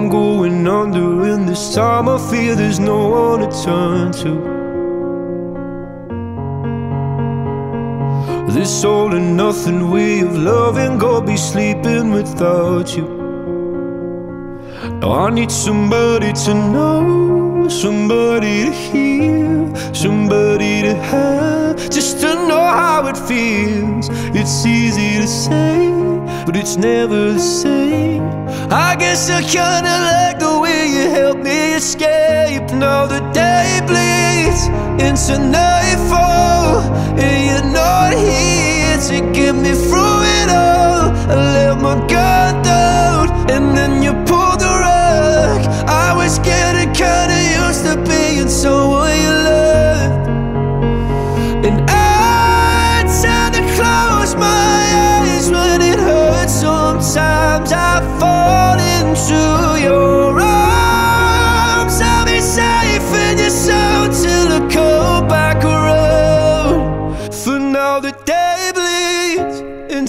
I'm going under, and this time I feel there's no one to turn to. This all and nothing way of loving, go be sleeping without you. Now I need somebody to know, somebody to hear, somebody to have, just to know how it feels. It's easy to say, but it's never the same. I guess I kinda like the way you help me escape. Now the day bleeds into nightfall,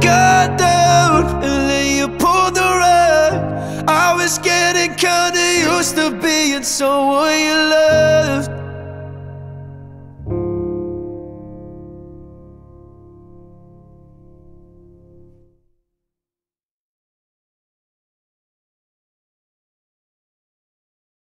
got down and then you pulled the rug. I was getting kinda used to being someone you loved.